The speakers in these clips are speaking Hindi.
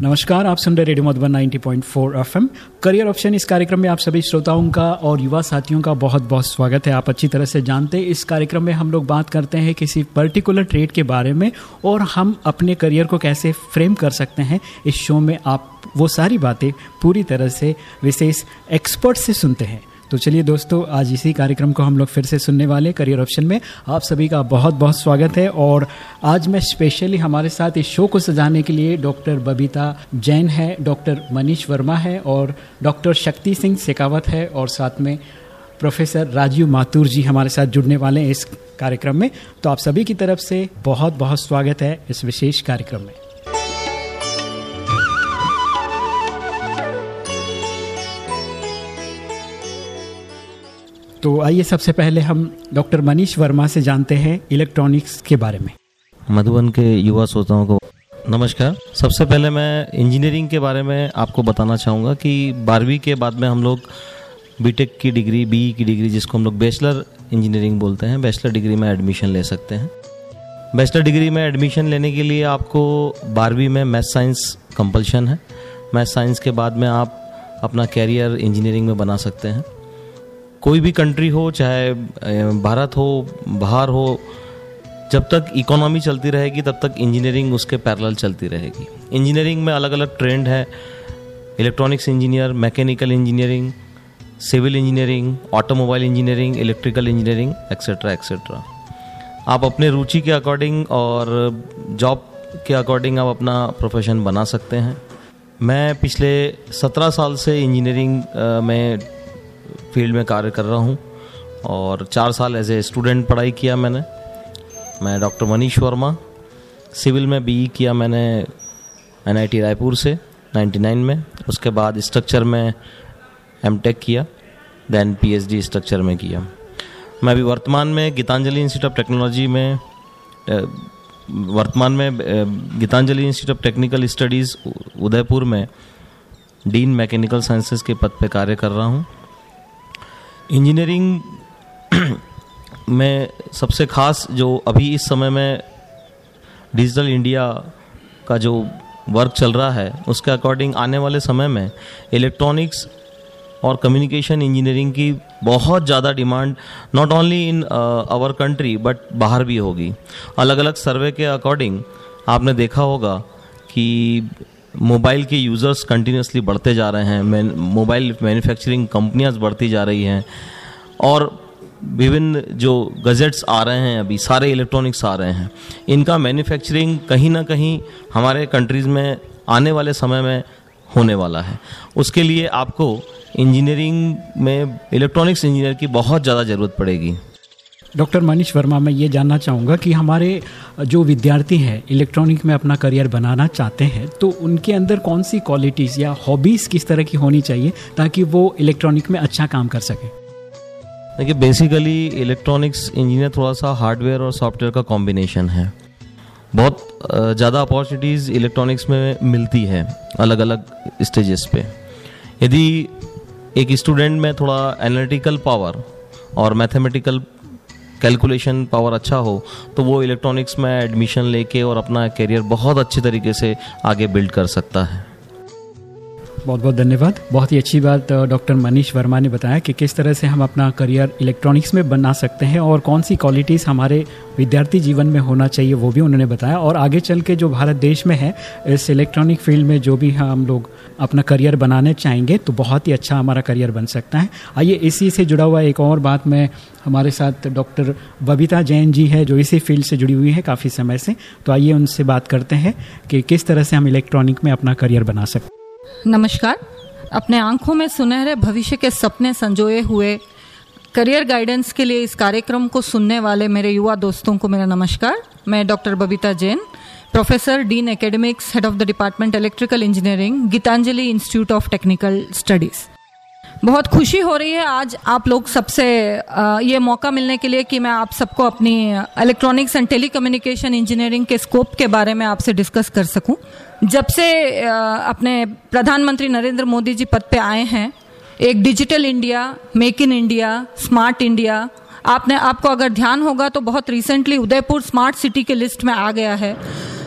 नमस्कार, आप सुन रहे radio Madhuban 90.4 FM. Career option इस कार्यक्रम में आप सभी श्रोताओं का और युवा साथियों का बहुत बहुत स्वागत है। आप अच्छी तरह से जानते हैं, इस कार्यक्रम में हम लोग बात करते हैं किसी पर्टिकुलर ट्रेड के बारे में और हम अपने करियर को कैसे फ्रेम कर सकते हैं। इस शो में आप वो सारी बातें पूरी तरह से विशेष एक्सपर्ट से सुनते हैं। तो चलिए दोस्तों, आज इसी कार्यक्रम को हम लोग फिर से सुनने वाले करियर ऑप्शन में। आप सभी का बहुत बहुत स्वागत है और आज मैं स्पेशली हमारे साथ इस शो को सजाने के लिए डॉक्टर बबीता जैन है डॉक्टर मनीष वर्मा है और डॉक्टर शक्ति सिंह शेखावत है और साथ में प्रोफेसर राजीव माथुर जी हमारे साथ जुड़ने वाले हैं इस कार्यक्रम में। तो आप सभी की तरफ़ से बहुत बहुत स्वागत है इस विशेष कार्यक्रम में। तो आइए सबसे पहले हम डॉक्टर मनीष वर्मा से जानते हैं इलेक्ट्रॉनिक्स के बारे में। मधुबन के युवा श्रोताओं को नमस्कार। सबसे पहले मैं इंजीनियरिंग के बारे में आपको बताना चाहूँगा कि बारहवीं के बाद में हम लोग बीटेक की डिग्री बी की डिग्री, जिसको हम लोग बैचलर इंजीनियरिंग बोलते हैं बैचलर डिग्री में एडमिशन ले सकते हैं। बैचलर डिग्री में एडमिशन लेने के लिए आपको बारहवीं में मैथ साइंस कंपल्शन है। मैथ साइंस के बाद में आप अपना कैरियर इंजीनियरिंग में बना सकते हैं। कोई भी कंट्री हो, चाहे भारत हो, बाहर हो, जब तक इकोनॉमी चलती रहेगी, तब तक इंजीनियरिंग उसके पैरेलल चलती रहेगी। इंजीनियरिंग में अलग अलग ट्रेंड है electronics engineer mechanical engineering civil engineering automobile engineering electrical engineering etcetera etcetera आप अपने रुचि के अकॉर्डिंग और जॉब के अकॉर्डिंग आप अपना प्रोफेशन बना सकते हैं। मैं पिछले सत्रह साल से इंजीनियरिंग में फ़ील्ड में कार्य कर रहा हूँ और चार साल एज ए स्टूडेंट पढ़ाई किया मैंने। मैं डॉक्टर मनीष वर्मा, सिविल में बीई किया मैंने एनआईटी रायपुर से 99 में। उसके बाद स्ट्रक्चर में एम किया देन पीएचडी स्ट्रक्चर में किया। मैं अभी वर्तमान में गीतांजलि इंस्टीट्यूट ऑफ़ टेक्नोलॉजी में वर्तमान में Gitanjali institute of technical studies Udaipur में डीन मैकेनिकल साइंसेज के पद पर कार्य कर रहा हूँ। इंजीनियरिंग में सबसे खास जो अभी इस समय में डिजिटल इंडिया का जो वर्क चल रहा है, उसके अकॉर्डिंग आने वाले समय में इलेक्ट्रॉनिक्स और कम्युनिकेशन इंजीनियरिंग की बहुत ज़्यादा demand not only in our country but बाहर भी होगी। अलग अलग सर्वे के अकॉर्डिंग आपने देखा होगा कि मोबाइल के यूज़र्स कंटिन्यूसली बढ़ते जा रहे हैं मोबाइल मैन्युफैक्चरिंग कंपनियाँ बढ़ती जा रही हैं, और विभिन्न जो गजेट्स आ रहे हैं अभी, सारे इलेक्ट्रॉनिक्स आ रहे हैं। इनका मैन्युफैक्चरिंग कहीं ना कहीं हमारे कंट्रीज़ में आने वाले समय में होने वाला है। उसके लिए आपको इंजीनियरिंग में इलेक्ट्रॉनिक्स इंजीनियर की बहुत ज़्यादा ज़रूरत पड़ेगी। डॉक्टर मनीष वर्मा, मैं ये जानना चाहूँगा कि हमारे जो विद्यार्थी हैं, इलेक्ट्रॉनिक में अपना करियर बनाना चाहते हैं तो उनके अंदर कौन सी क्वालिटीज़ या हॉबीज़ किस तरह की होनी चाहिए ताकि वो इलेक्ट्रॉनिक में अच्छा काम कर सके? देखिए बेसिकली इलेक्ट्रॉनिक्स इंजीनियर थोड़ा सा हार्डवेयर और सॉफ्टवेयर का कॉम्बिनेशन है। बहुत ज़्यादा अपॉर्चुनिटीज़ इलेक्ट्रॉनिक्स में मिलती है अलग अलग स्टेजेस पे। यदि एक स्टूडेंट में थोड़ा एनालिटिकल पावर और मैथमेटिकल कैलकुलेशन पावर अच्छा हो तो वो इलेक्ट्रॉनिक्स में एडमिशन लेके और अपना करियर बहुत अच्छे तरीके से आगे बिल्ड कर सकता है। बहुत बहुत धन्यवाद। बहुत ही अच्छी बात डॉक्टर मनीष वर्मा ने बताया कि किस तरह से हम अपना करियर इलेक्ट्रॉनिक्स में बना सकते हैं और कौन सी क्वालिटीज़ हमारे विद्यार्थी जीवन में होना चाहिए, वो भी उन्होंने बताया। और आगे चल के जो भारत देश में है, इस इलेक्ट्रॉनिक फ़ील्ड में जो भी हम लोग अपना करियर बनाने चाहेंगे तो बहुत ही अच्छा हमारा करियर बन सकता है। आइए, इसी से जुड़ा हुआ एक और बात मैं हमारे साथ डॉक्टर बबीता जैन जी है, जो इसी फ़ील्ड से जुड़ी हुई है काफ़ी समय से। तो आइए उनसे बात करते हैं कि किस तरह से हम इलेक्ट्रॉनिक में अपना करियर बना सकते नमस्कार। अपने आँखों में सुनहरे भविष्य के सपने संजोए हुए करियर गाइडेंस के लिए इस कार्यक्रम को सुनने वाले मेरे युवा दोस्तों को मेरा नमस्कार। मैं doctor Babita Jain professor dean academics head of the department electrical engineering Gitanjali institute of technical studies बहुत खुशी हो रही है आज आप लोग सबसे ये मौका मिलने के लिए कि मैं आप सबको अपनी इलेक्ट्रॉनिक्स एंड टेलीकम्युनिकेशन इंजीनियरिंग के स्कोप के बारे में आपसे डिस्कस कर सकूँ। जब से अपने प्रधानमंत्री नरेंद्र मोदी जी पद पे आए हैं, एक digital India make in India smart India आपने, आपको अगर ध्यान होगा तो बहुत रिसेंटली उदयपुर स्मार्ट सिटी के लिस्ट में आ गया है।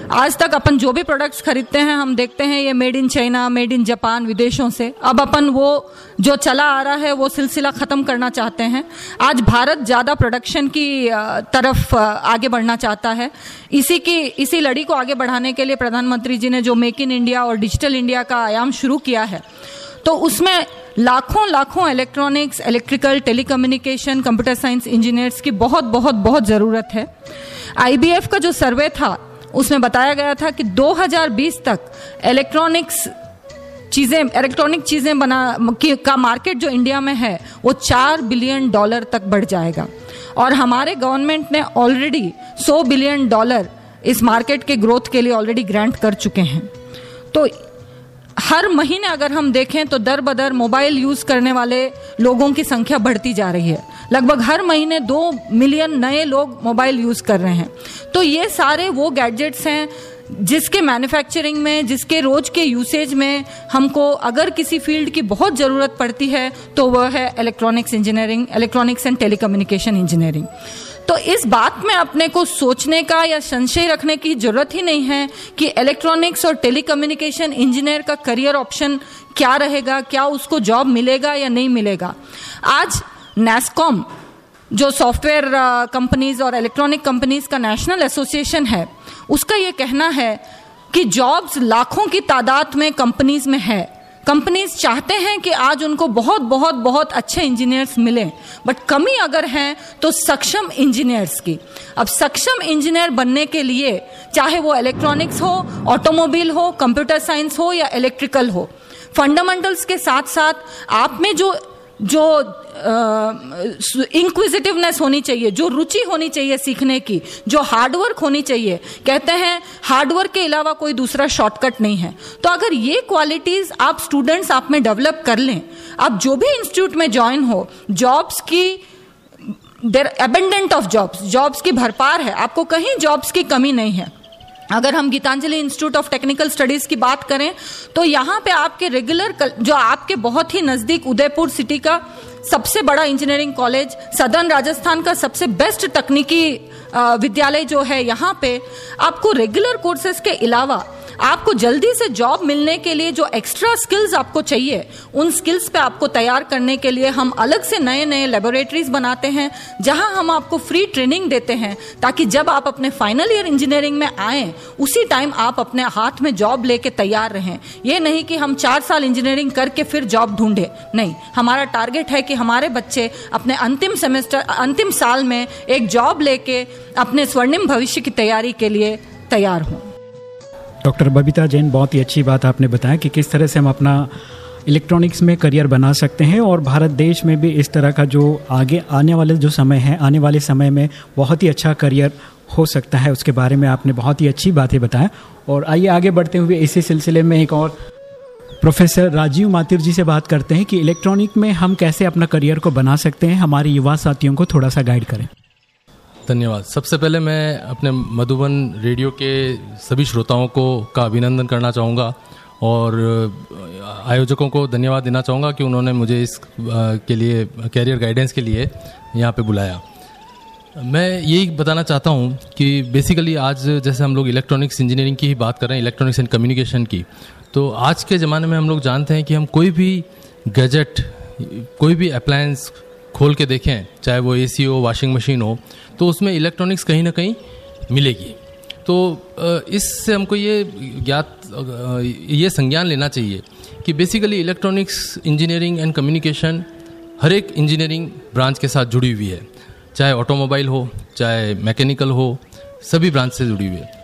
आज तक अपन जो भी प्रोडक्ट्स खरीदते हैं, हम देखते हैं ये made in China made in Japan विदेशों से। अब अपन वो, जो चला आ रहा है, वो सिलसिला ख़त्म करना चाहते हैं। आज भारत ज़्यादा प्रोडक्शन की तरफ़ आगे बढ़ना चाहता है। इसी की, इसी लड़ी को आगे बढ़ाने के लिए प्रधानमंत्री जी ने जो मेक इन इंडिया और डिजिटल इंडिया का आयाम शुरू किया है तो उसमें लाखों लाखों electronics electrical telecommunication computer science engineers की बहुत बहुत बहुत ज़रूरत है। आईबीएफ का जो सर्वे था उसमें बताया गया था कि 2020 तक इलेक्ट्रॉनिक्स चीज़ें इलेक्ट्रॉनिक चीज़ें बना, का मार्केट जो इंडिया में है, वो चार बिलियन डॉलर तक बढ़ जाएगा। और हमारे गवर्नमेंट ने ऑलरेडी 100 बिलियन डॉलर इस मार्केट के ग्रोथ के लिए ऑलरेडी ग्रांट कर चुके हैं। तो हर महीने अगर हम देखें तो दर बदर मोबाइल यूज़ करने वाले लोगों की संख्या बढ़ती जा रही है। लगभग हर महीने दो मिलियन नए लोग मोबाइल यूज़ कर रहे हैं। तो ये सारे वो गैजेट्स हैं जिसके मैन्युफैक्चरिंग में, जिसके रोज के यूसेज में हमको अगर किसी फ़ील्ड की बहुत ज़रूरत पड़ती है तो वह है electronics engineering, electronics and telecommunication engineering. तो इस बात में अपने को सोचने का या संशय रखने की ज़रूरत ही नहीं है कि इलेक्ट्रॉनिक्स और टेलीकम्युनिकेशन इंजीनियर का करियर ऑप्शन क्या रहेगा, क्या उसको जॉब मिलेगा या नहीं मिलेगा। आज नेस्कॉम जो सॉफ्टवेयर कंपनीज़ और इलेक्ट्रॉनिक कंपनीज़ का नेशनल एसोसिएशन है, उसका ये कहना है कि जॉब्स लाखों की तादाद में कंपनीज़ में है। कंपनीज़ चाहते हैं कि आज उनको बहुत बहुत बहुत अच्छे इंजीनियर्स मिले। बट कमी अगर है तो सक्षम इंजीनियर्स की। अब सक्षम इंजीनियर बनने के लिए, चाहे वो इलेक्ट्रॉनिक्स हो ऑटोमोबाइल हो कंप्यूटर साइंस हो या इलेक्ट्रिकल हो फंडामेंटल्स के साथ साथ आप में जो जो इंक्विजिटिवनेस होनी चाहिए, जो रुचि होनी चाहिए सीखने की, जो हार्डवर्क होनी चाहिए, कहते हैं हार्डवर्क के अलावा कोई दूसरा शॉर्टकट नहीं है। तो अगर ये क्वालिटीज आप स्टूडेंट्स आप में डेवलप कर लें, आप जो भी इंस्टीट्यूट में ज्वाइन हो जॉब्स की देर एबेंडेंट ऑफ़ जॉब्स जॉब्स की भरपार है, आपको कहीं जॉब्स की कमी नहीं है। अगर हम Gitanjali institute of technical studies की बात करें तो यहाँ पे आपके रेगुलर जो आपके बहुत ही नज़दीक उदयपुर सिटी का सबसे बड़ा इंजीनियरिंग कॉलेज सदर्न राजस्थान का सबसे बेस्ट तकनीकी विद्यालय जो है यहाँ पे, आपको रेगुलर कोर्सेज के अलावा आपको जल्दी से जॉब मिलने के लिए जो एक्स्ट्रा स्किल्स आपको चाहिए, उन स्किल्स पे आपको तैयार करने के लिए हम अलग से नए नए लेबोरेटरीज बनाते हैं, जहाँ हम आपको फ्री ट्रेनिंग देते हैं, ताकि जब आप अपने फाइनल ईयर इंजीनियरिंग में आए, उसी टाइम आप अपने हाथ में जॉब लेके तैयार रहें। ये नहीं कि हम चार साल इंजीनियरिंग करके फिर जॉब ढूंढे। नहीं, हमारा टारगेट है कि हमारे बच्चे अपने अंतिम सेमेस्टर अंतिम साल में एक जॉब लेके अपने स्वर्णिम भविष्य की तैयारी के लिए तैयार हों। डॉक्टर बबीता जैन, बहुत ही अच्छी बात आपने बताया कि किस तरह से हम अपना इलेक्ट्रॉनिक्स में करियर बना सकते हैं और भारत देश में भी इस तरह का जो आगे आने वाले जो समय है, आने वाले समय में बहुत ही अच्छा करियर हो सकता है। उसके बारे में आपने बहुत ही अच्छी बातें बताया। और आइए आगे बढ़ते हुए इसी सिलसिले में एक और प्रोफेसर राजीव माथिर जी से बात करते हैं कि इलेक्ट्रॉनिक में हम कैसे अपना करियर को बना सकते हैं। हमारे युवा साथियों को थोड़ा सा गाइड करें। धन्यवाद। सबसे पहले मैं अपने मधुबन रेडियो के सभी श्रोताओं को का अभिनंदन करना चाहूँगा और आयोजकों को धन्यवाद देना चाहूँगा कि उन्होंने मुझे इस के लिए कैरियर गाइडेंस के लिए यहाँ पे बुलाया। मैं यही बताना चाहता हूँ कि बेसिकली आज जैसे हम लोग इलेक्ट्रॉनिक्स इंजीनियरिंग की ही बात कर रहे हैं इलेक्ट्रॉनिक्स एंड कम्युनिकेशन की तो आज के ज़माने में हम लोग जानते हैं कि हम कोई भी गैजेट कोई भी अप्लायंस खोल के देखें, चाहे वो एसी हो वॉशिंग मशीन हो तो उसमें इलेक्ट्रॉनिक्स कहीं ना कहीं मिलेगी। तो इससे हमको ये ज्ञात ये संज्ञान लेना चाहिए कि basically electronics engineering and communication हर एक इंजीनियरिंग ब्रांच के साथ जुड़ी हुई है। चाहे ऑटोमोबाइल हो, चाहे मैकेनिकल हो, सभी ब्रांच से जुड़ी हुई है।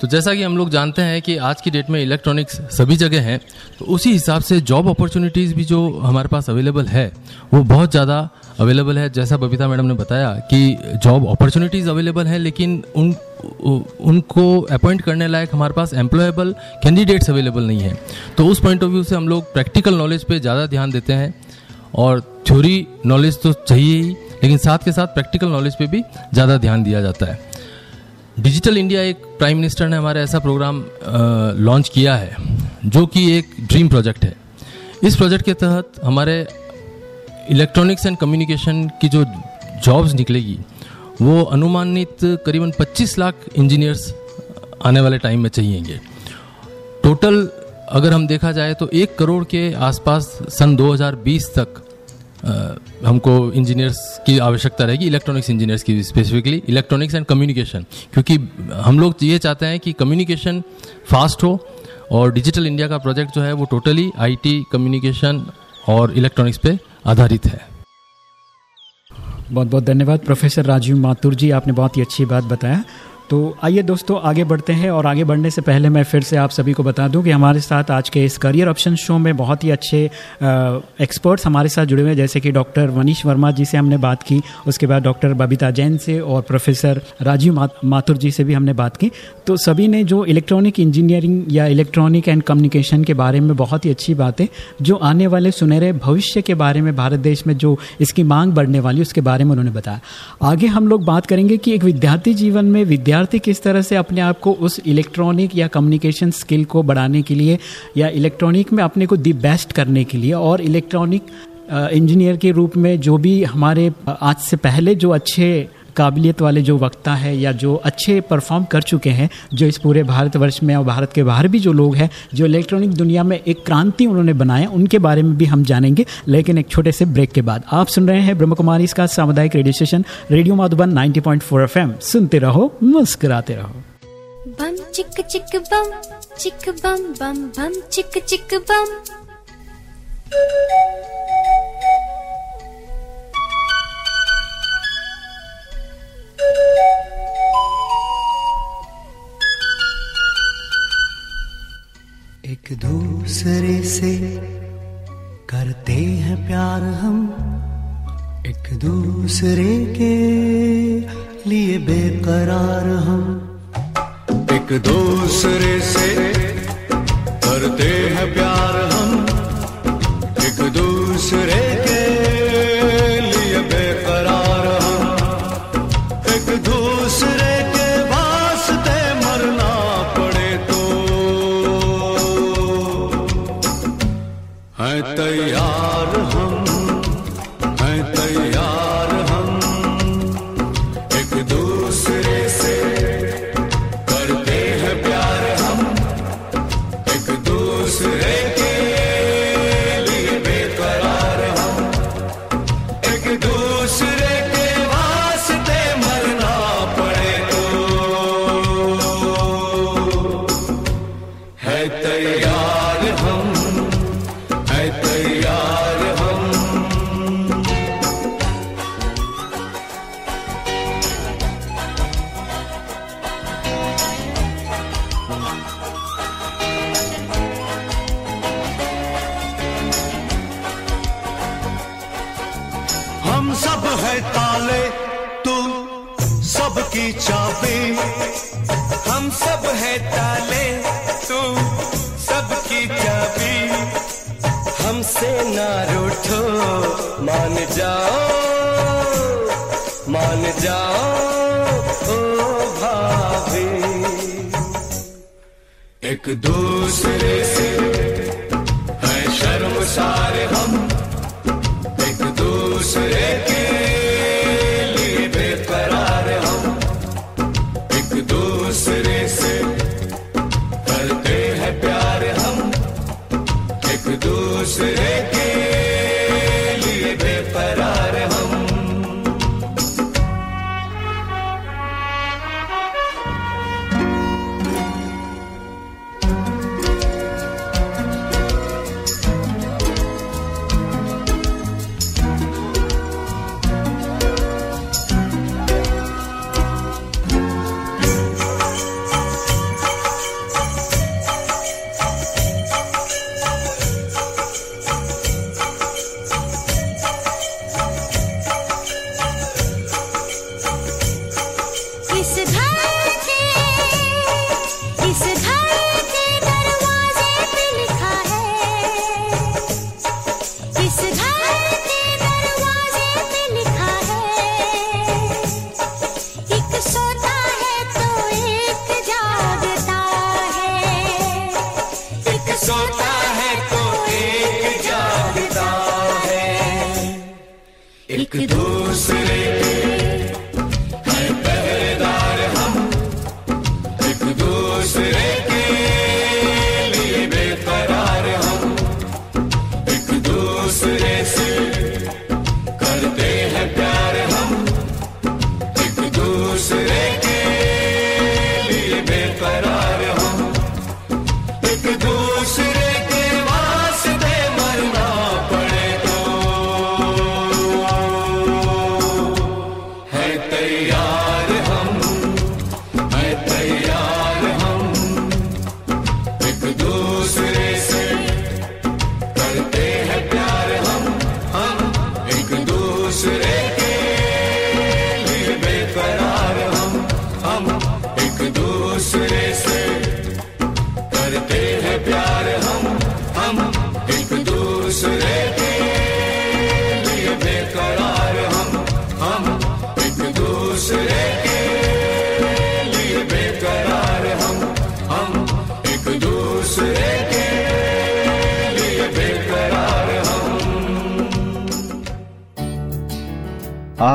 तो जैसा कि हम लोग जानते हैं कि आज की डेट में इलेक्ट्रॉनिक्स सभी जगह हैं तो उसी हिसाब से जॉब अपॉर्चुनिटीज़ भी जो हमारे पास अवेलेबल है, वो बहुत ज़्यादा अवेलेबल है। जैसा बबीता मैडम ने बताया कि जॉब अपॉर्चुनिटीज़ अवेलेबल है, लेकिन उन उनको अपॉइंट करने लायक हमारे पास एम्प्लॉयबल कैंडिडेट्स अवेलेबल नहीं है। तो उस पॉइंट ऑफ़ व्यू से हम लोग प्रैक्टिकल नॉलेज पे ज़्यादा ध्यान देते हैं और थ्योरी नॉलेज तो चाहिए ही, लेकिन साथ के साथ प्रैक्टिकल नॉलेज पे भी ज़्यादा ध्यान दिया जाता है। डिजिटल इंडिया एक प्राइम मिनिस्टर ने हमारा ऐसा प्रोग्राम लॉन्च किया है, जो कि एक ड्रीम प्रोजेक्ट है। इस प्रोजेक्ट के तहत हमारे इलेक्ट्रॉनिक्स एंड कम्युनिकेशन की जो जॉब्स निकलेगी वो अनुमानित करीबन 25 लाख इंजीनियर्स आने वाले टाइम में चाहिएँगे। टोटल अगर हम देखा जाए तो एक करोड़ के आसपास सन 2020 तक आ, हमको इंजीनियर्स की आवश्यकता रहेगी इलेक्ट्रॉनिक्स इंजीनियर्स की स्पेसिफिकली इलेक्ट्रॉनिक्स एंड कम्युनिकेशन। क्योंकि हम लोग ये चाहते हैं कि कम्युनिकेशन फास्ट हो और डिजिटल इंडिया का प्रोजेक्ट जो है वो टोटली आईटी कम्युनिकेशन और इलेक्ट्रॉनिक्स पे आधारित है। बहुत बहुत धन्यवाद, प्रोफेसर राजीव माथुर जी। आपने बहुत ही अच्छी बात बताया। तो आइए दोस्तों, आगे बढ़ते हैं और आगे बढ़ने से पहले मैं फिर से आप सभी को बता दूँ कि हमारे साथ आज के इस करियर ऑप्शन शो में बहुत ही अच्छे एक्सपर्ट्स हमारे साथ जुड़े हुए हैं, जैसे कि डॉक्टर मनीष वर्मा जी से हमने बात की, उसके बाद डॉक्टर बबीता जैन से और प्रोफेसर राजीव माथुर जी से भी हमने बात की। तो सभी ने जो इलेक्ट्रॉनिक इंजीनियरिंग या इलेक्ट्रॉनिक एंड कम्युनिकेशन के बारे में बहुत ही अच्छी बातें, जो आने वाले सुनहरे भविष्य के बारे में भारत देश में जो इसकी मांग बढ़ने वाली उसके बारे में उन्होंने बताया। आगे हम लोग बात करेंगे कि एक विद्यार्थी जीवन में विद्यार्थी विद्यार्थी किस तरह से अपने आप को उस इलेक्ट्रॉनिक या कम्युनिकेशन स्किल को बढ़ाने के लिए या इलेक्ट्रॉनिक में अपने को दी बेस्ट करने के लिए और इलेक्ट्रॉनिक इंजीनियर के रूप में जो भी हमारे आज से पहले जो अच्छे काबिलियत वाले जो वक्ता है या जो अच्छे परफॉर्म कर चुके हैं, जो इस पूरे भारतवर्ष में और भारत के बाहर भी जो लोग हैं, जो इलेक्ट्रॉनिक दुनिया में एक क्रांति उन्होंने बनाया, उनके बारे में भी हम जानेंगे, लेकिन एक छोटे से ब्रेक के बाद। आप सुन रहे हैं ब्रह्म कुमारी इसका सामुदायिक radio station radio Madhuban 90.4 FM सुनते रहो, मुस्कुराते रहो। बम, चिक चिक, बम चिक, बम बम बम, चिक चिक, बम। एक दूसरे से करते हैं प्यार हम। एक दूसरे के लिए बेकरार हम। एक दूसरे से करते हैं प्यार हम। एक दूसरे के है तैयार हम। हैं तैयार हमसे ना रूठो। मान जाओ मान जाओ, ओ भाभी। एक दूसरे से है शर्मसार हम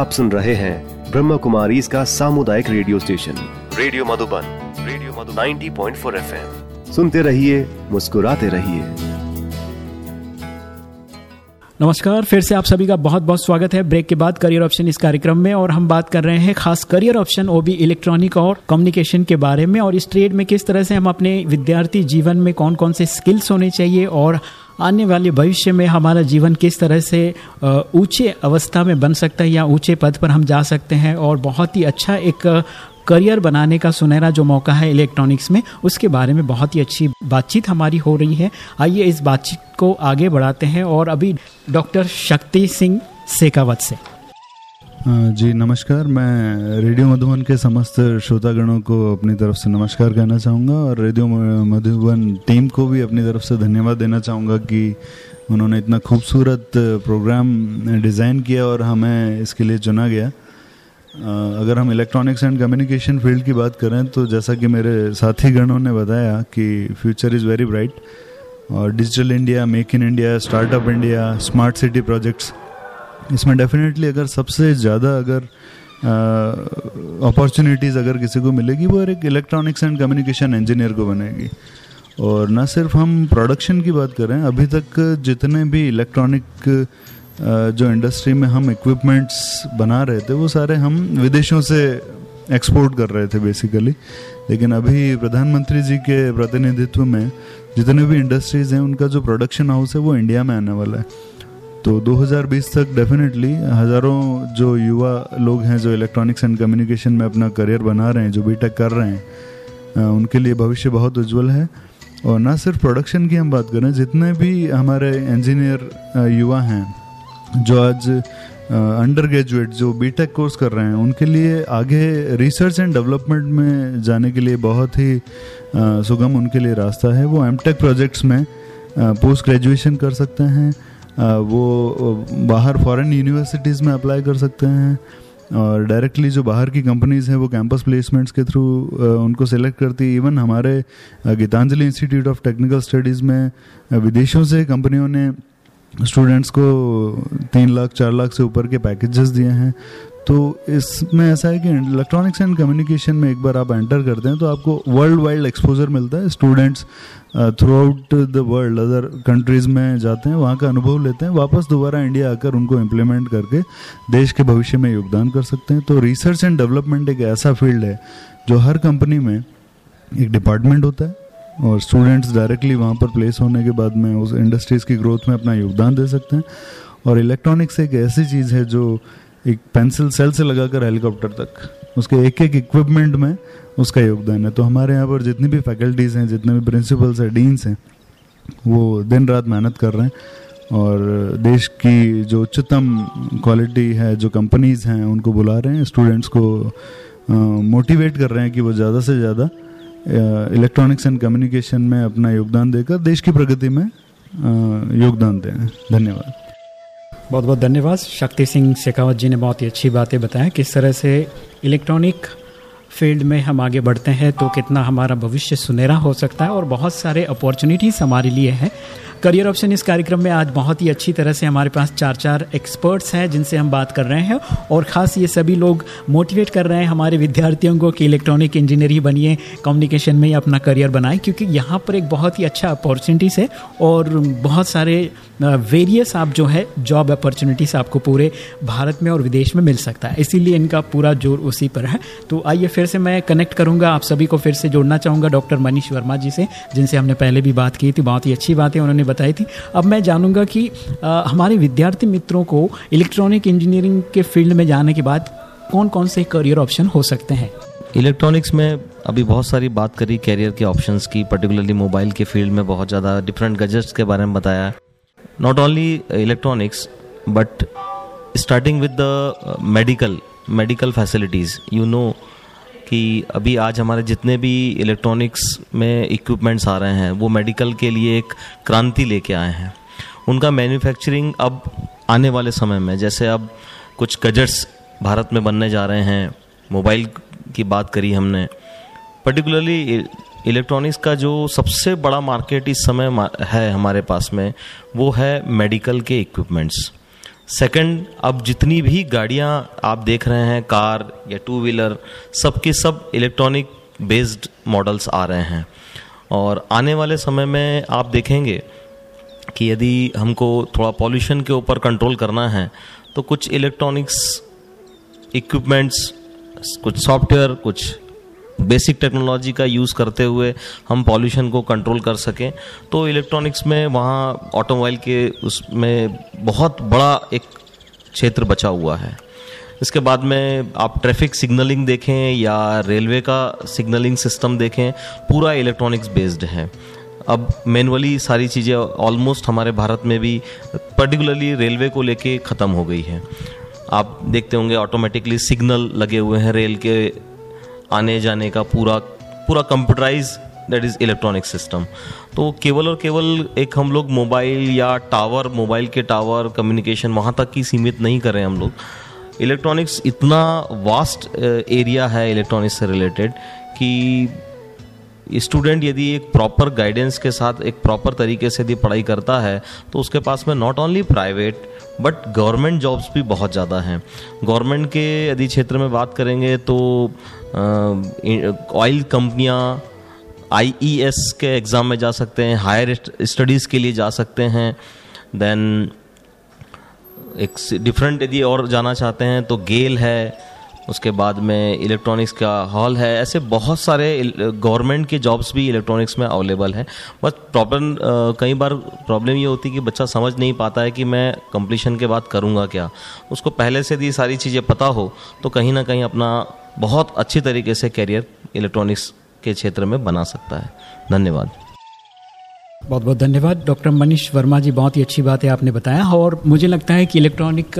आप सुन रहे हैं ब्रह्म कुमारी इसका सामुदायिक radio station. Radio Madhuban radio Madhu 90.4 FM. सुनते रहिए मुस्कुराते रहिए। नमस्कार फिर से आप सभी का बहुत बहुत स्वागत है। ब्रेक के बाद करियर ऑप्शन इस कार्यक्रम में और हम बात कर रहे हैं खास करियर ऑप्शन भी इलेक्ट्रॉनिक और कम्युनिकेशन के बारे में और इस ट्रेड में किस तरह से हम अपने विद्यार्थी जीवन में कौन कौन से स्किल्स होने चाहिए और आने वाले भविष्य में हमारा जीवन किस तरह से ऊँचे अवस्था में बन सकता है या ऊँचे पद पर हम जा सकते हैं और बहुत ही अच्छा एक करियर बनाने का सुनहरा जो मौका है इलेक्ट्रॉनिक्स में, उसके बारे में बहुत ही अच्छी बातचीत हमारी हो रही है। आइए इस बातचीत को आगे बढ़ाते हैं और अभी डॉक्टर शक्ति सिंह शेखावत से। जी, नमस्कार। मैं रेडियो मधुबन के समस्त श्रोतागणों को अपनी तरफ़ से नमस्कार कहना चाहूँगा और रेडियो मधुबन टीम को भी अपनी तरफ़ से धन्यवाद देना चाहूँगा कि उन्होंने इतना खूबसूरत प्रोग्राम डिज़ाइन किया और हमें इसके लिए चुना गया। अगर हम इलेक्ट्रॉनिक्स एंड कम्युनिकेशन फ़ील्ड की बात करें तो जैसा कि मेरे साथी गणों ने बताया कि फ्यूचर इज़ वेरी ब्राइट और digital India, make in India, startup India, smart city projects इसमें डेफिनेटली अगर सबसे ज़्यादा अगर अपॉर्चुनिटीज़ अगर किसी को मिलेगी, वो एक इलेक्ट्रॉनिक्स एंड कम्युनिकेशन इंजीनियर को बनेगी। और न सिर्फ़ हम प्रोडक्शन की बात करें, अभी तक जितने भी इलेक्ट्रॉनिक जो इंडस्ट्री में हम इक्विपमेंट्स बना रहे थे, वो सारे हम विदेशों से एक्सपोर्ट कर रहे थे बेसिकली लेकिन अभी प्रधानमंत्री जी के प्रतिनिधित्व में जितने भी इंडस्ट्रीज़ हैं, उनका जो प्रोडक्शन हाउस है, वो इंडिया में आने वाला है। तो 2020 तक डेफिनेटली हज़ारों जो युवा लोग हैं, जो इलेक्ट्रॉनिक्स एंड कम्युनिकेशन में अपना करियर बना रहे हैं, जो बीटेक कर रहे हैं उनके लिए भविष्य बहुत उज्जवल है। और ना सिर्फ़ प्रोडक्शन की हम बात करें, जितने भी हमारे इंजीनियर युवा हैं, जो आज अंडर ग्रेजुएट जो बीटेक कोर्स कर रहे हैं, उनके लिए आगे रिसर्च एंड डेवलपमेंट में जाने के लिए बहुत ही सुगम उनके लिए रास्ता है। वो एम प्रोजेक्ट्स में पोस्ट ग्रेजुएशन कर सकते हैं। वो बाहर फॉरेन यूनिवर्सिटीज़ में अप्लाई कर सकते हैं और डायरेक्टली जो बाहर की कंपनीज़ हैं, वो कैंपस प्लेसमेंट्स के थ्रू उनको सेलेक्ट करती है। इवन हमारे Gitanjali institute of technical studies में विदेशों से कंपनियों ने स्टूडेंट्स को तीन लाख, चार लाख से ऊपर के पैकेजेस दिए हैं। तो इसमें ऐसा है कि इलेक्ट्रॉनिक्स एंड कम्युनिकेशन में एक बार आप एंटर करते हैं तो आपको वर्ल्ड वाइड एक्सपोजर मिलता है। Students throughout the world other countries में जाते हैं, वहाँ का अनुभव लेते हैं, वापस दोबारा इंडिया आकर उनको इम्प्लीमेंट करके देश के भविष्य में योगदान कर सकते हैं। तो रिसर्च एंड डेवलपमेंट एक ऐसा फ़ील्ड है जो हर कंपनी में एक डिपार्टमेंट होता है और स्टूडेंट्स डायरेक्टली वहाँ पर प्लेस होने के बाद में उस इंडस्ट्रीज़ की ग्रोथ में अपना योगदान दे सकते हैं। और इलेक्ट्रॉनिक्स एक ऐसी चीज़ है जो एक पेंसिल सेल से लगाकर हेलीकॉप्टर तक। उसके एक एक इक्विपमेंट में उसका योगदान है। तो हमारे यहाँ पर जितनी भी फैकल्टीज़ हैं, जितने भी प्रिंसिपल्स हैं डीन्स हैं, वो दिन रात मेहनत कर रहे हैं। और देश की जो उच्चतम क्वालिटी है, जो कंपनीज़ हैं, उनको बुला रहे हैं। स्टूडेंट्स को मोटिवेट कर रहे हैं कि वो ज़्यादा से ज़्यादा इलेक्ट्रॉनिक्स एंड कम्युनिकेशन में अपना योगदान देकर देश की प्रगति में योगदान दें। धन्यवाद। बहुत बहुत धन्यवाद। शक्ति सिंह शेखावत जी ने बहुत ही अच्छी बातें बताया किस तरह से इलेक्ट्रॉनिक फ़ील्ड में हम आगे बढ़ते हैं तो कितना हमारा भविष्य सुनहरा हो सकता है और बहुत सारे अपॉर्चुनिटीज़ हमारे लिए है। करियर ऑप्शन इस कार्यक्रम में आज बहुत ही अच्छी तरह से हमारे पास चार चार एक्सपर्ट्स हैं जिनसे हम बात कर रहे हैं और ख़ास ये सभी लोग मोटिवेट कर रहे हैं हमारे विद्यार्थियों को कि इलेक्ट्रॉनिक इंजीनियर ही बनिए कम्युनिकेशन में ही अपना करियर बनाएँ, क्योंकि यहाँ पर एक बहुत ही अच्छा अपॉर्चुनिटीज़ है और बहुत सारे वेरियस आप जो है जॉब अपॉर्चुनिटीज़ आपको पूरे भारत में और विदेश में मिल सकता है। इसीलिए इनका पूरा ज़ोर उसी पर है। तो आइए फिर से मैं कनेक्ट करूँगा आप सभी को फिर से जोड़ना चाहूँगा डॉक्टर मनीष वर्मा जी से जिनसे हमने पहले भी बात की थी बहुत ही अच्छी बातें उन्होंने बताई थी। अब मैं जानूँगा कि आ, हमारे विद्यार्थी मित्रों को इलेक्ट्रॉनिक इंजीनियरिंग के फ़ील्ड में जाने के बाद कौन कौन से करियर ऑप्शन हो सकते हैं? इलेक्ट्रॉनिक्स में अभी बहुत सारी बात करी कैरियर के ऑप्शंस की पर्टिकुलरली मोबाइल के फ़ील्ड में बहुत ज़्यादा डिफरेंट गजेट्स के बारे में बताया। Not only electronics but starting with the medical medical facilities you know कि अभी आज हमारे जितने भी इलेक्ट्रॉनिक्स में इक्विपमेंट्स आ रहे हैं, वो मेडिकल के लिए एक क्रांति लेके आए हैं। उनका मैन्युफैक्चरिंग अब आने वाले समय में, जैसे अब कुछ गजट्स भारत में बनने जा रहे हैं मोबाइल की बात करी हमने पर्टिकुलरली इलेक्ट्रॉनिक्स का जो सबसे बड़ा मार्केट इस समय है हमारे पास में, वो है मेडिकल के इक्विपमेंट्स सेकंड अब जितनी भी गाड़ियाँ आप देख रहे हैं, कार या टू व्हीलर सब के सब इलेक्ट्रॉनिक बेस्ड मॉडल्स आ रहे हैं। और आने वाले समय में आप देखेंगे कि यदि हमको थोड़ा पॉल्यूशन के ऊपर कंट्रोल करना है तो कुछ इलेक्ट्रॉनिक्स इक्विपमेंट्स कुछ सॉफ्टवेयर कुछ बेसिक टेक्नोलॉजी का यूज़ करते हुए हम पॉल्यूशन को कंट्रोल कर सकें। तो इलेक्ट्रॉनिक्स में वहाँ ऑटोमोबाइल के उसमें बहुत बड़ा एक क्षेत्र बचा हुआ है। इसके बाद में आप ट्रैफ़िक सिग्नलिंग देखें या रेलवे का सिग्नलिंग सिस्टम देखें, पूरा इलेक्ट्रॉनिक्स बेस्ड है। अब मैनुअली सारी चीज़ें ऑलमोस्ट हमारे भारत में भी पर्टिकुलरली रेलवे को लेके ख़त्म हो गई है। आप देखते होंगे ऑटोमेटिकली सिग्नल लगे हुए हैं रेल के आने जाने का पूरा पूरा computerise that is electronic system तो केवल और केवल एक हम लोग मोबाइल या टावर मोबाइल के टावर कम्युनिकेशन वहाँ तक ही सीमित नहीं कर रहे हम लोग। इलेक्ट्रॉनिक्स इतना वास्ट एरिया है इलेक्ट्रॉनिक्स से रिलेटेड कि स्टूडेंट यदि एक प्रॉपर गाइडेंस के साथ, एक प्रॉपर तरीके से यदि पढ़ाई करता है तो उसके पास में not only private but government jobs भी बहुत ज़्यादा हैं। गवर्नमेंट के यदि क्षेत्र में बात करेंगे तो ऑयल कंपनियाँ आईईएस के एग्ज़ाम में जा सकते हैं हायर स्टडीज़ के लिए जा सकते हैं देन एक डिफरेंट यदि और जाना चाहते हैं तो गेल है उसके बाद में इलेक्ट्रॉनिक्स का हॉल है। ऐसे बहुत सारे गवर्नमेंट के जॉब्स भी इलेक्ट्रॉनिक्स में अवेलेबल है। बस प्रॉब्लम कई बार प्रॉब्लम ये होती है कि बच्चा समझ नहीं पाता है कि मैं कंप्लीशन के बाद करूँगा क्या। उसको पहले से यदि सारी चीज़ें पता हो तो कहीं ना कहीं अपना बहुत अच्छी तरीके से करियर इलेक्ट्रॉनिक्स के क्षेत्र में बना सकता है। धन्यवाद। बहुत बहुत धन्यवाद। डॉक्टर मनीष वर्मा जी, बहुत ही अच्छी बात है आपने बताया। और मुझे लगता है कि इलेक्ट्रॉनिक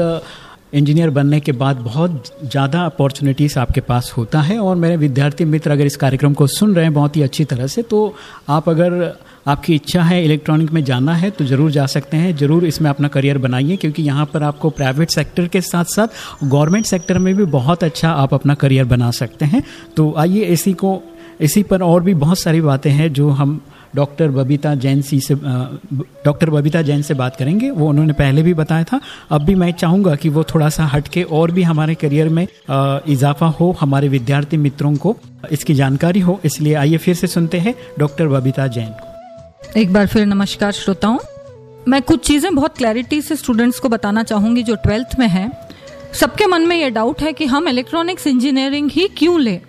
इंजीनियर बनने के बाद बहुत ज़्यादा अपॉर्चुनिटीज़ आपके पास होता है और मेरे विद्यार्थी मित्र अगर इस कार्यक्रम को सुन रहे हैं बहुत ही अच्छी तरह से तो आप अगर आपकी इच्छा है इलेक्ट्रॉनिक में जाना है तो ज़रूर जा सकते हैं। ज़रूर इसमें अपना करियर बनाइए, क्योंकि यहाँ पर आपको प्राइवेट सेक्टर के साथ साथ गवर्नमेंट सेक्टर में भी बहुत अच्छा आप अपना करियर बना सकते हैं। तो आइए इसी को, इसी पर और भी बहुत सारी बातें हैं जो हम डॉक्टर बबीता जैन सी से डॉक्टर बबीता जैन से बात करेंगे। वो उन्होंने पहले भी बताया था। अब भी मैं चाहूँगा कि वो थोड़ा सा हटके और भी हमारे करियर में इजाफा हो, हमारे विद्यार्थी मित्रों को इसकी जानकारी हो, इसलिए आइए फिर से सुनते हैं डॉक्टर बबीता जैन एक बार फिर नमस्कार श्रोताओं। मैं कुछ चीज़ें बहुत क्लैरिटी से स्टूडेंट्स को बताना चाहूँगी जो ट्वेल्थ में है। सबके मन में ये डाउट है कि हम इलेक्ट्रॉनिक्स इंजीनियरिंग ही क्यों लें?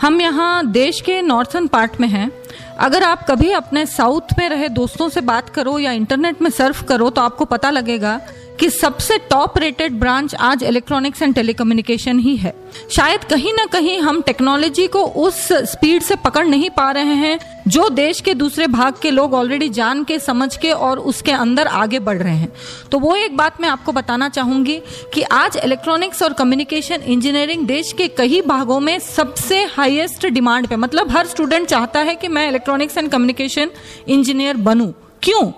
हम यहाँ देश के नॉर्थन पार्ट में हैं। अगर आप कभी अपने साउथ में रहे, दोस्तों से बात करो या इंटरनेट में सर्फ करो तो आपको पता लगेगा कि सबसे टॉप रेटेड ब्रांच आज इलेक्ट्रॉनिक्स एंड टेलीकम्युनिकेशन ही है। शायद कहीं ना कहीं हम टेक्नोलॉजी को उस स्पीड से पकड़ नहीं पा रहे हैं जो देश के दूसरे भाग के लोग ऑलरेडी जान के, समझ के और उसके अंदर आगे बढ़ रहे हैं। तो वो एक बात मैं आपको बताना चाहूँगी कि आज इलेक्ट्रॉनिक्स और कम्युनिकेशन इंजीनियरिंग देश के कई भागों में सबसे हाईएस्ट डिमांड पे मतलब हर स्टूडेंट चाहता है कि मैं इलेक्ट्रॉनिक्स एंड कम्युनिकेशन इंजीनियर बनूं। क्यों?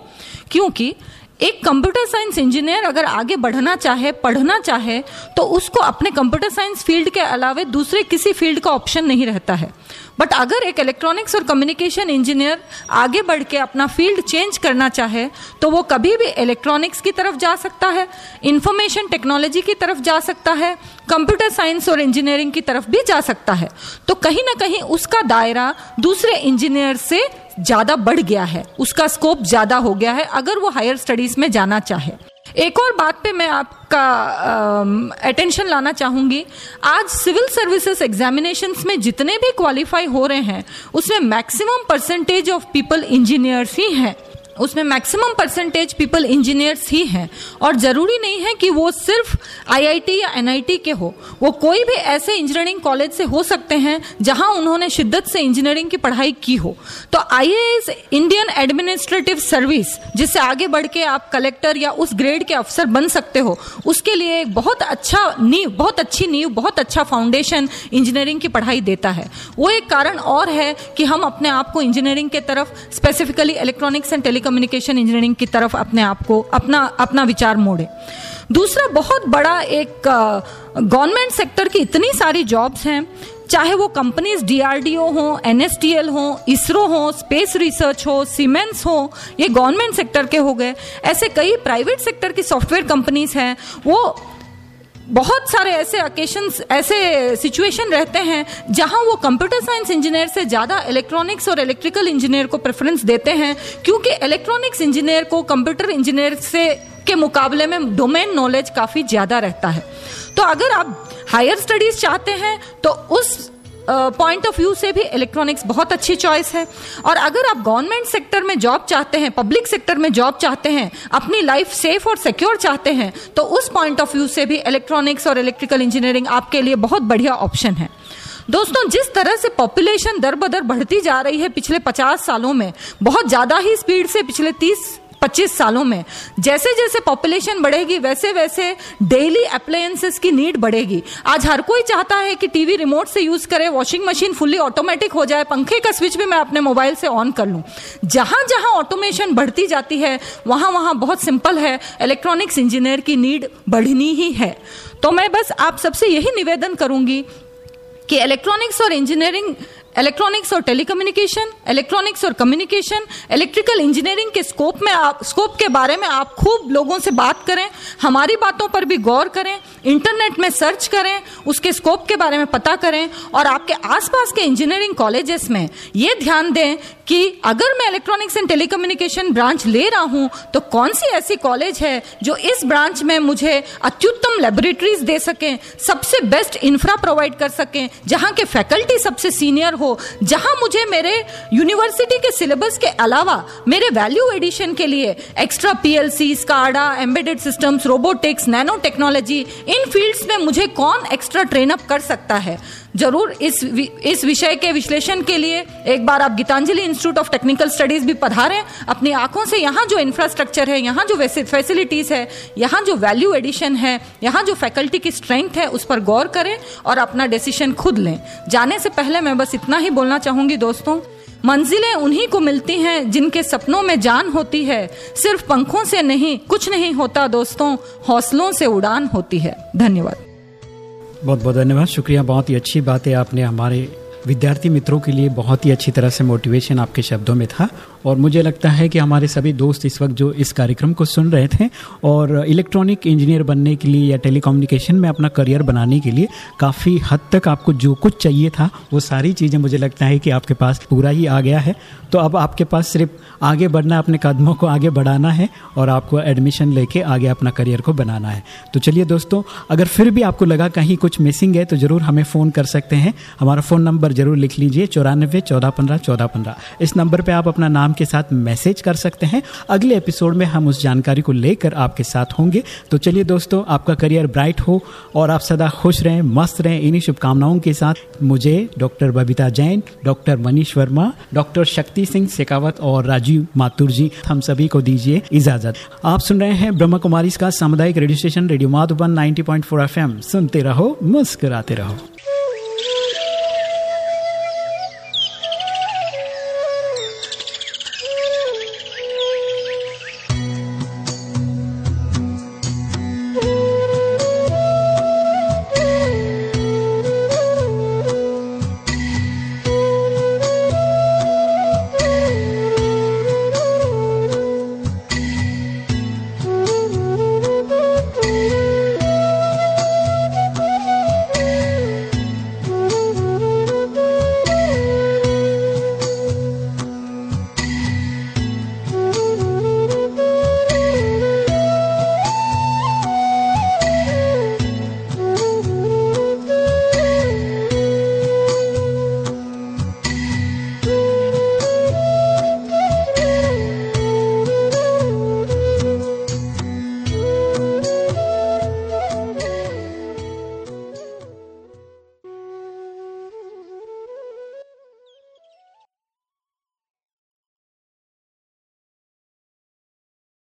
क्योंकि एक कंप्यूटर साइंस इंजीनियर अगर आगे बढ़ना चाहे, पढ़ना चाहे तो उसको अपने कंप्यूटर साइंस फ़ील्ड के अलावे दूसरे किसी फ़ील्ड का ऑप्शन नहीं रहता है। बट अगर एक इलेक्ट्रॉनिक्स और कम्युनिकेशन इंजीनियर आगे बढ़ के अपना फ़ील्ड चेंज करना चाहे तो वो कभी भी इलेक्ट्रॉनिक्स की तरफ़ जा सकता है इंफॉर्मेशन टेक्नोलॉजी की तरफ़ जा सकता है कंप्यूटर साइंस और इंजीनियरिंग की तरफ़ भी जा सकता है। तो कहीं ना कहीं उसका दायरा दूसरे इंजीनियर से ज़्यादा बढ़ गया है, उसका स्कोप ज़्यादा हो गया है, अगर वो हायर स्टडीज़ में जाना चाहे। एक और बात पे मैं आपका अटेंशन लाना चाहूँगी। आज सिविल सर्विसेज़ एग्जामिनेशन में जितने भी क्वालिफाई हो रहे हैं, उसमें maximum percentage of people engineers ही हैं। उसमें मैक्सिमम परसेंटेज पीपल इंजीनियर्स ही हैं। और ज़रूरी नहीं है कि वो सिर्फ़ आईआईटी या एनआईटी के हो। वो कोई भी ऐसे इंजीनियरिंग कॉलेज से हो सकते हैं, जहाँ उन्होंने शिद्दत से इंजीनियरिंग की पढ़ाई की हो। तो आईएएस इंडियन एडमिनिस्ट्रेटिव सर्विस जिससे आगे बढ़ के आप कलेक्टर या उस ग्रेड के अफसर बन सकते हो, उसके लिए एक बहुत अच्छा नींव, बहुत अच्छी नींव, बहुत अच्छा फाउंडेशन इंजीनियरिंग की पढ़ाई देता है। वो एक कारण और है कि हम अपने आप को इंजीनियरिंग के तरफ़ specifically electronics and telecommunication engineering की तरफ़ अपने आप को, अपना अपना विचार मोड़े। दूसरा, बहुत बड़ा एक गवर्नमेंट सेक्टर की इतनी सारी जॉब्स हैं, चाहे वो कंपनीज़ डीआरडीओ हो एनएसटीएल हो इसरो हो स्पेस रिसर्च हो सीमेंस हो, ये गवर्नमेंट सेक्टर के हो गए। ऐसे कई प्राइवेट सेक्टर की सॉफ्टवेयर कंपनीज़ हैं, वो बहुत सारे ऐसे ओकेशंस ऐसे सिचुएशन रहते हैं जहाँ वो कंप्यूटर साइंस इंजीनियर से ज़्यादा इलेक्ट्रॉनिक्स और इलेक्ट्रिकल इंजीनियर को प्रेफरेंस देते हैं, क्योंकि इलेक्ट्रॉनिक्स इंजीनियर को कंप्यूटर इंजीनियर से के मुकाबले में डोमेन नॉलेज काफ़ी ज़्यादा रहता है। तो अगर आप हायर स्टडीज़ चाहते हैं तो उस पॉइंट ऑफ़ व्यू से भी इलेक्ट्रॉनिक्स बहुत अच्छी चॉइस है। और अगर आप गवर्नमेंट सेक्टर में जॉब चाहते हैं पब्लिक सेक्टर में जॉब चाहते हैं, अपनी लाइफ सेफ़ और सिक्योर चाहते हैं तो उस पॉइंट ऑफ़ व्यू से भी इलेक्ट्रॉनिक्स और इलेक्ट्रिकल इंजीनियरिंग आपके लिए बहुत बढ़िया ऑप्शन है। दोस्तों, जिस तरह से पॉपुलेशन दर बदर बढ़ती जा रही है पिछले 50 सालों में, बहुत ज़्यादा ही स्पीड से पिछले 30 25 सालों में जैसे जैसे पॉपुलेशन बढ़ेगी वैसे वैसे डेली अप्लायंसेस की नीड बढ़ेगी। आज हर कोई चाहता है कि टीवी रिमोट से यूज़ करे वॉशिंग मशीन फुल्ली ऑटोमेटिक हो जाए, पंखे का स्विच भी मैं अपने मोबाइल से ऑन कर लूँ। जहाँ जहाँ ऑटोमेशन बढ़ती जाती है वहाँ वहाँ बहुत सिंपल है इलेक्ट्रॉनिक्स इंजीनियर की नीड बढ़नी ही है। तो मैं बस आप सबसे यही निवेदन करूँगी कि इलेक्ट्रॉनिक्स और इंजीनियरिंग इलेक्ट्रॉनिक्स और टेलीकम्युनिकेशन इलेक्ट्रॉनिक्स और कम्युनिकेशन इलेक्ट्रिकल इंजीनियरिंग के स्कोप में आप स्कोप के बारे में आप खूब लोगों से बात करें, हमारी बातों पर भी गौर करें इंटरनेट में सर्च करें, उसके स्कोप के बारे में पता करें और आपके आसपास के इंजीनियरिंग कॉलेजेस में ये ध्यान दें कि अगर मैं इलेक्ट्रॉनिक्स एंड टेलीकम्युनिकेशन ब्रांच ले रहा हूँ तो कौन सी ऐसी कॉलेज है जो इस ब्रांच में मुझे अत्युत्तम लेबोरेटरीज दे सकें, सबसे बेस्ट इंफ्रा प्रोवाइड कर सकें, जहाँ के फैकल्टी सबसे सीनियर हो जहाँ मुझे मेरे यूनिवर्सिटी के सिलेबस के अलावा मेरे वैल्यू एडिशन के लिए extra PLC SCADA embedded systems robotics nano technology इन फील्ड्स में मुझे कौन एक्स्ट्रा ट्रेन अप कर सकता है? ज़रूर इस इस विषय के विश्लेषण के लिए एक बार आप Gitanjali institute of technical studies भी पधारें। अपनी आँखों से यहाँ जो इंफ्रास्ट्रक्चर है, यहाँ जो फैसिलिटीज़ है, यहाँ जो वैल्यू एडिशन है, यहाँ जो फैकल्टी की स्ट्रेंथ है, उस पर गौर करें और अपना डिसीशन खुद लें। जाने से पहले मैं बस इतना ही बोलना चाहूँगी दोस्तों, मंजिलें उन्हीं को मिलती हैं जिनके सपनों में जान होती है। सिर्फ़ पंखों से नहीं, कुछ नहीं होता दोस्तों, हौसलों से उड़ान होती है। धन्यवाद। बहुत बहुत धन्यवाद। शुक्रिया, बहुत ही अच्छी बात है आपने हमारे विद्यार्थी मित्रों के लिए बहुत ही अच्छी तरह से मोटिवेशन आपके शब्दों में था। और मुझे लगता है कि हमारे सभी दोस्त इस वक्त जो इस कार्यक्रम को सुन रहे थे और इलेक्ट्रॉनिक इंजीनियर बनने के लिए या टेलीकम्युनिकेशन में अपना करियर बनाने के लिए काफ़ी हद तक आपको जो कुछ चाहिए था, वो सारी चीज़ें मुझे लगता है कि आपके पास पूरा ही आ गया है। तो अब आपके पास सिर्फ़ आगे बढ़ना, अपने कदमों को आगे बढ़ाना है और आपको एडमिशन लेके आगे अपना करियर को बनाना है। तो चलिए दोस्तों, अगर फिर भी आपको लगा कहीं कुछ मिसिंग है तो ज़रूर हमें फ़ोन कर सकते हैं। हमारा फ़ोन नंबर ज़रूर लिख लीजिए, चौरानबे, चौदह, पंद्रह चौदह, पंद्रह। इस नंबर पर आप अपना नाम के साथ मैसेज कर सकते हैं। अगले एपिसोड में हम उस जानकारी को लेकर आपके साथ होंगे। तो चलिए दोस्तों, आपका करियर ब्राइट हो और आप सदा खुश रहें, मस्त रहें। इन्हीं शुभकामनाओं के साथ मुझे doctor Babita Jain, doctor Manish Verma, doctor Shakti Singh Shekhawat और राजीव माथुर जी, हम सभी को दीजिए इजाज़त। आप सुन रहे हैं ब्रह्म कुमारी का सामुदायिक radio station, radio Madhuban 90.4 FM. सुनते रहो, मुस्कुराते रहो।